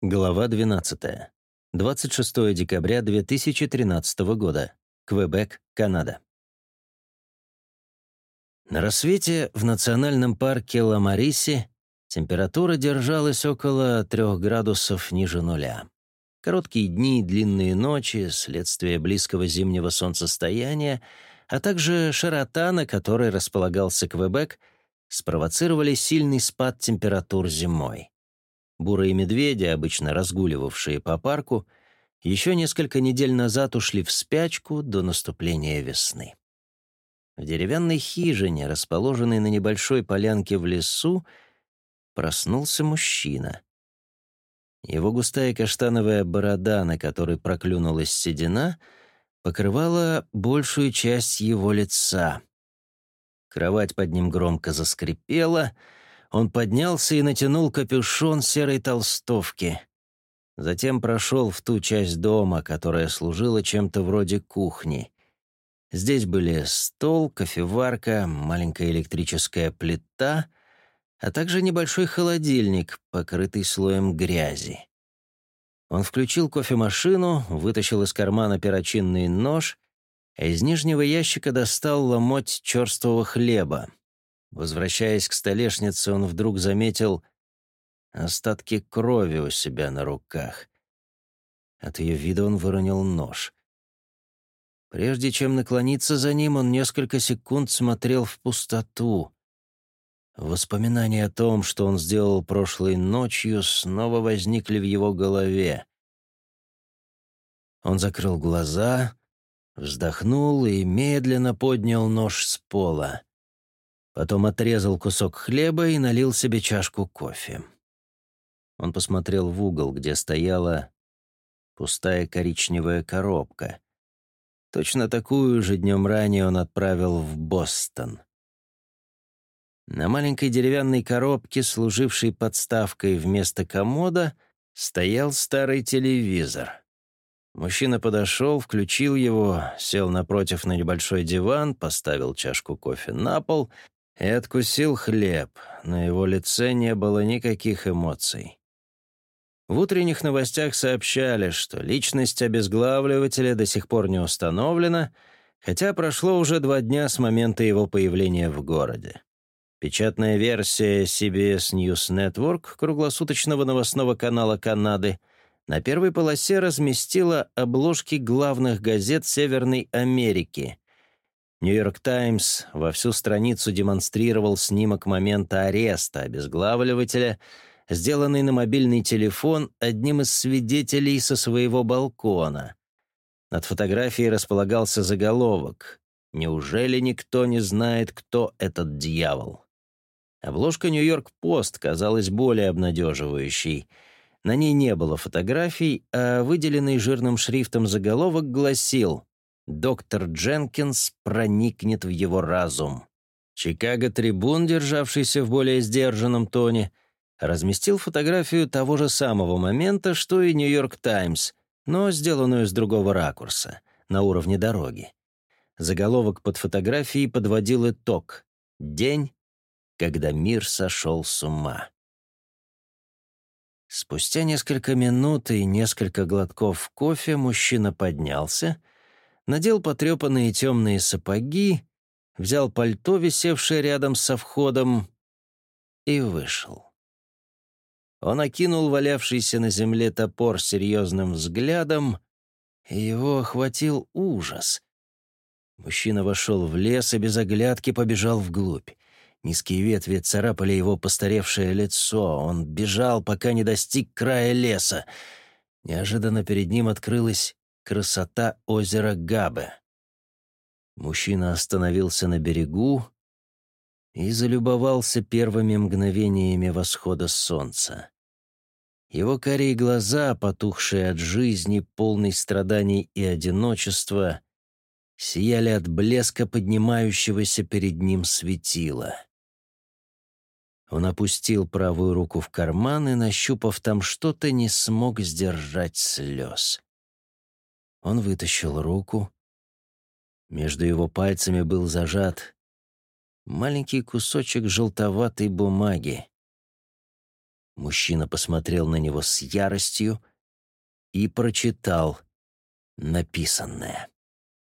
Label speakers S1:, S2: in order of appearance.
S1: Глава 12. 26 декабря 2013 года. Квебек, Канада. На рассвете в национальном парке Ла-Мариси температура держалась около 3 градусов ниже нуля. Короткие дни и длинные ночи, следствие близкого зимнего солнцестояния, а также широта, на которой располагался Квебек, спровоцировали сильный спад температур зимой. Бурые медведи, обычно разгуливавшие по парку, еще несколько недель назад ушли в спячку до наступления весны. В деревянной хижине, расположенной на небольшой полянке в лесу, проснулся мужчина. Его густая каштановая борода, на которой проклюнулась седина, покрывала большую часть его лица. Кровать под ним громко заскрипела — он поднялся и натянул капюшон серой толстовки. Затем прошел в ту часть дома, которая служила чем-то вроде кухни. Здесь были стол, кофеварка, маленькая электрическая плита, а также небольшой холодильник, покрытый слоем грязи. Он включил кофемашину, вытащил из кармана перочинный нож, а из нижнего ящика достал ломоть черствого хлеба. Возвращаясь к столешнице, он вдруг заметил остатки крови у себя на руках. От ее вида он выронил нож. Прежде чем наклониться за ним, он несколько секунд смотрел в пустоту. Воспоминания о том, что он сделал прошлой ночью, снова возникли в его голове. Он закрыл глаза, вздохнул и медленно поднял нож с пола. Потом отрезал кусок хлеба и налил себе чашку кофе. Он посмотрел в угол, где стояла пустая коричневая коробка. Точно такую же днем ранее он отправил в Бостон. На маленькой деревянной коробке, служившей подставкой вместо комода, стоял старый телевизор. Мужчина подошел, включил его, сел напротив на небольшой диван, поставил чашку кофе на пол и откусил хлеб. На его лице не было никаких эмоций. В утренних новостях сообщали, что личность обезглавливателя до сих пор не установлена, хотя прошло уже два дня с момента его появления в городе. Печатная версия CBS News Network, круглосуточного новостного канала Канады, на первой полосе разместила обложки главных газет Северной Америки, «Нью-Йорк Таймс» во всю страницу демонстрировал снимок момента ареста обезглавливателя, сделанный на мобильный телефон одним из свидетелей со своего балкона. Над фотографией располагался заголовок «Неужели никто не знает, кто этот дьявол?» Обложка «Нью-Йорк Пост» казалась более обнадеживающей. На ней не было фотографий, а выделенный жирным шрифтом заголовок гласил доктор Дженкинс проникнет в его разум. Чикаго Трибун, державшийся в более сдержанном тоне, разместил фотографию того же самого момента, что и Нью-Йорк Таймс, но сделанную с другого ракурса, на уровне дороги. Заголовок под фотографией подводил итог «День, когда мир сошел с ума». Спустя несколько минут и несколько глотков кофе мужчина поднялся — надел потрепанные темные сапоги, взял пальто, висевшее рядом со входом, и вышел. Он окинул валявшийся на земле топор серьезным взглядом, и его охватил ужас. Мужчина вошел в лес и без оглядки побежал вглубь. Низкие ветви царапали его постаревшее лицо. Он бежал, пока не достиг края леса. Неожиданно перед ним открылась красота озера Габе. Мужчина остановился на берегу и залюбовался первыми мгновениями восхода солнца. Его карие глаза, потухшие от жизни, полный страданий и одиночества, сияли от блеска поднимающегося перед ним светила. Он опустил правую руку в карман и, нащупав там что-то, не смог сдержать слез. Он вытащил руку. Между его пальцами был зажат маленький кусочек желтоватой бумаги. Мужчина посмотрел на него с яростью и прочитал написанное.